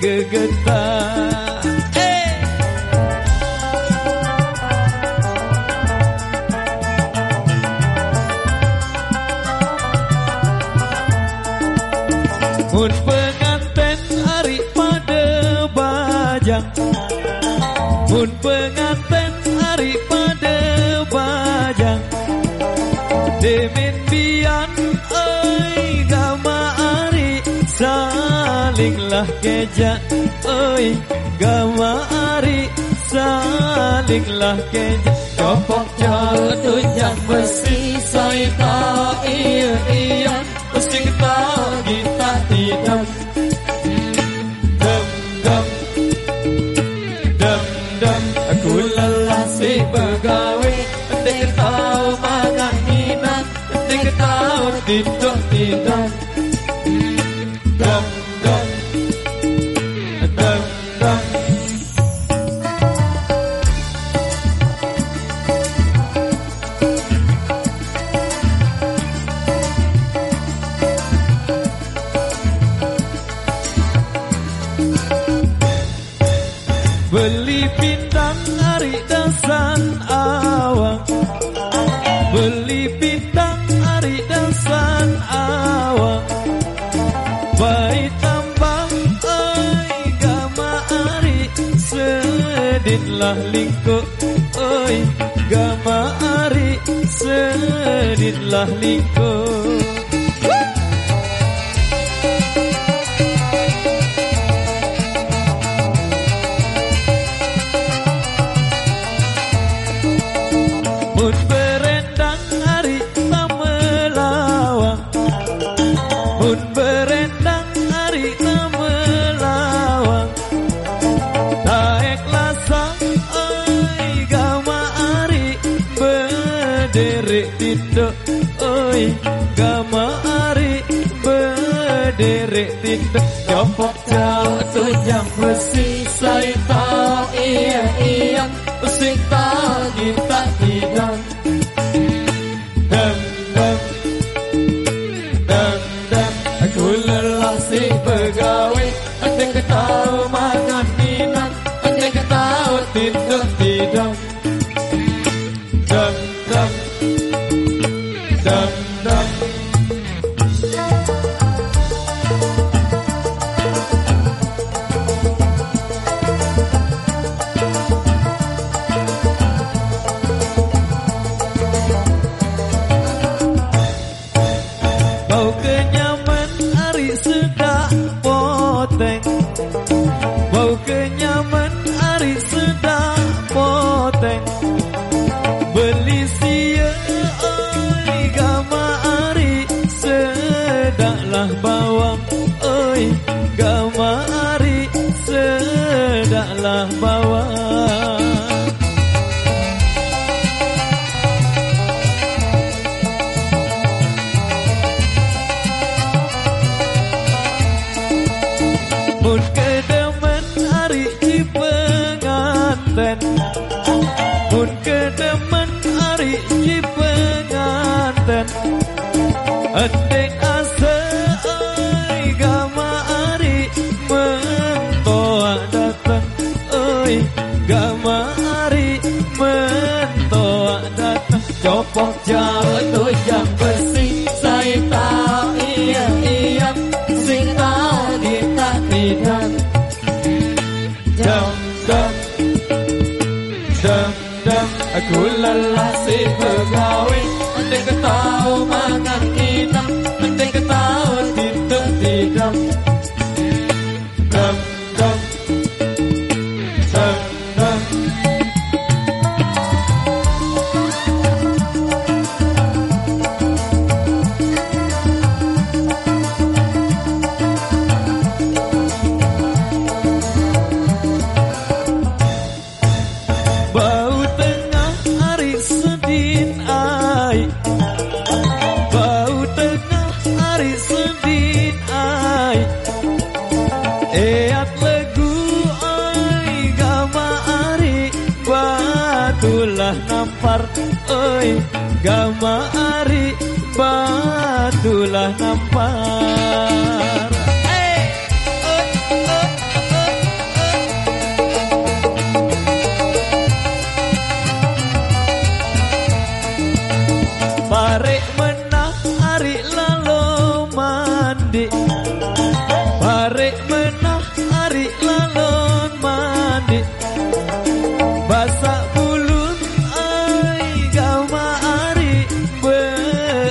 gegetar keja oi gamari saliklah keja. Copok jatuh yang besi saita iya iya. Besi kita kita tidak dem dem dem dem aku lelah si pegawai, penting tahu mangan minat. Penting tahu tidak tidak Yo,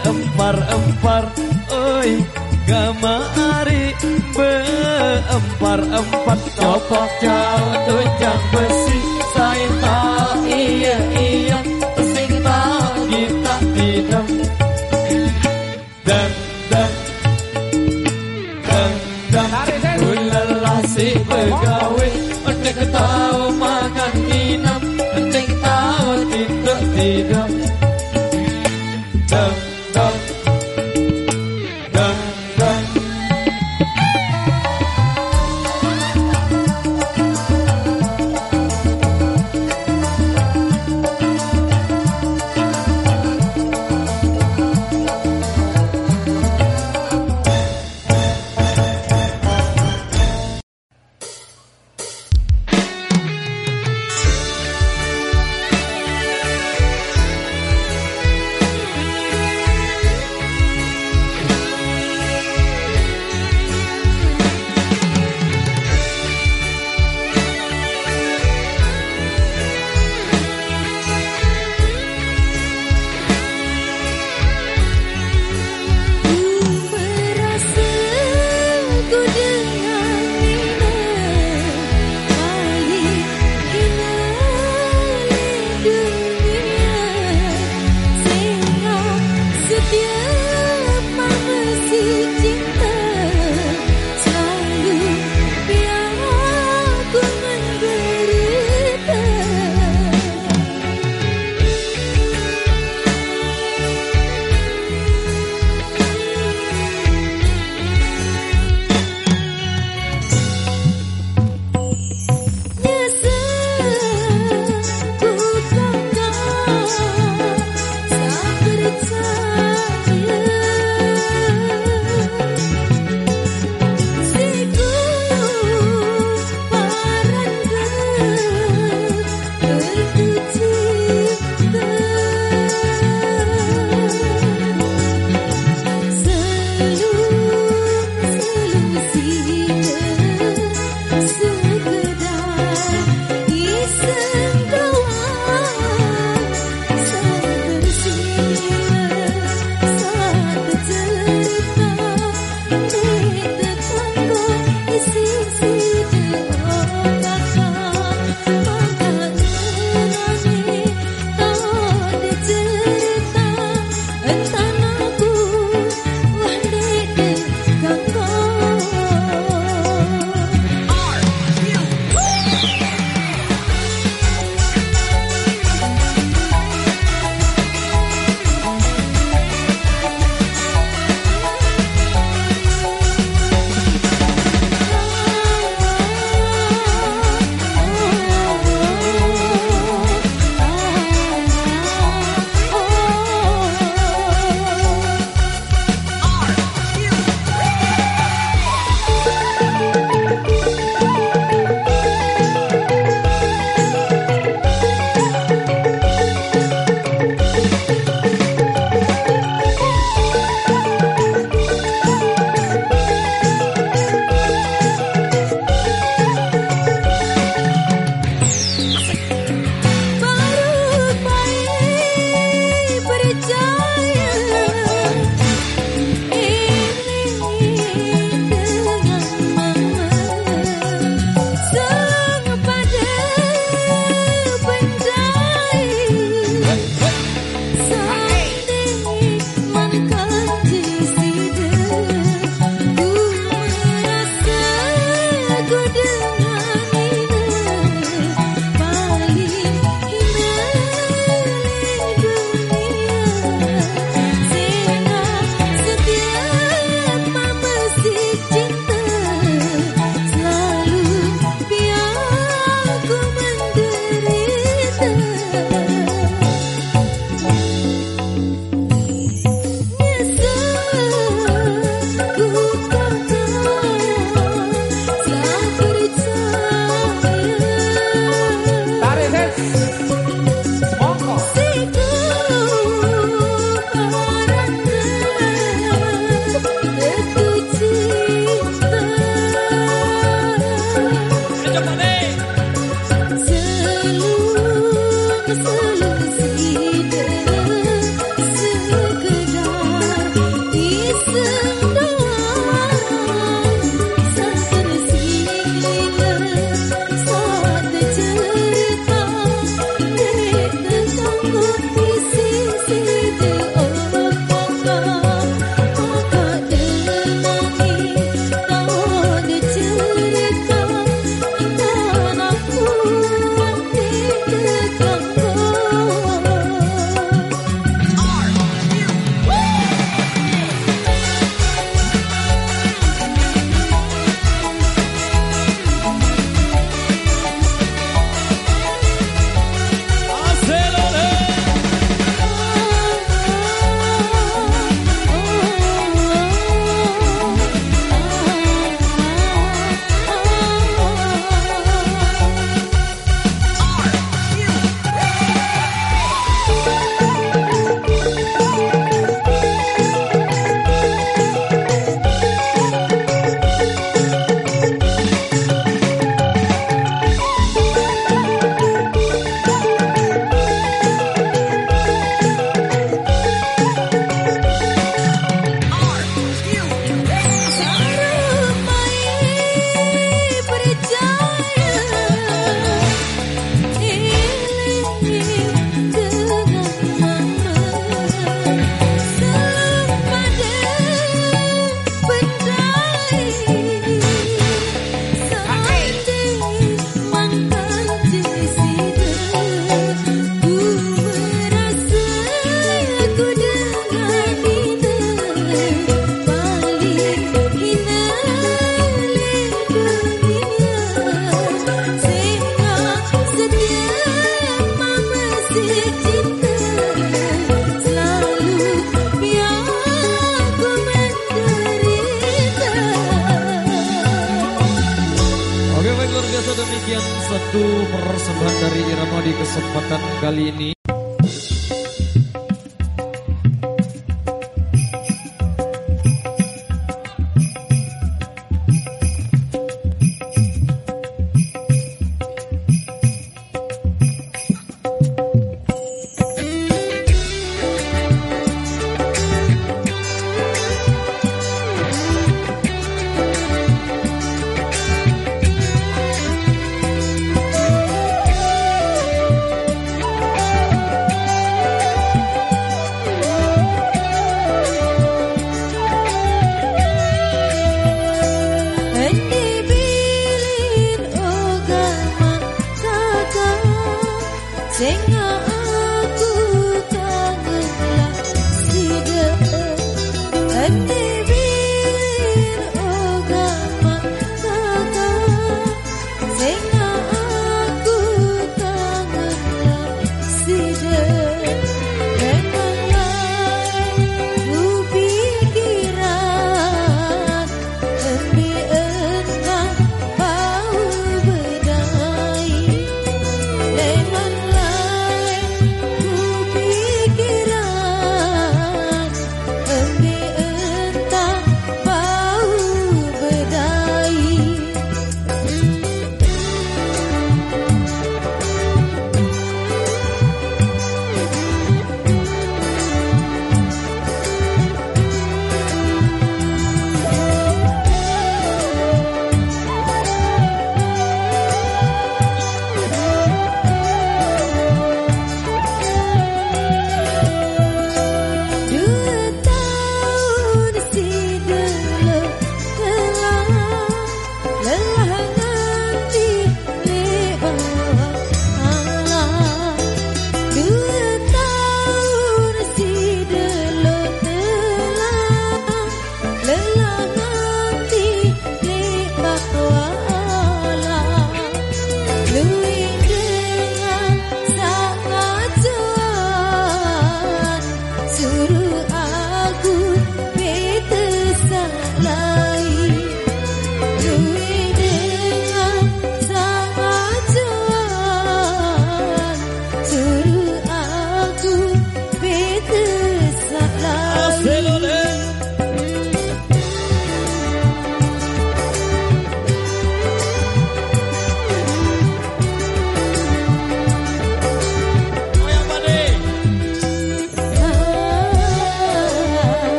Beempar-empar oi gama hari Beempar-empar Copok jauh tujang besi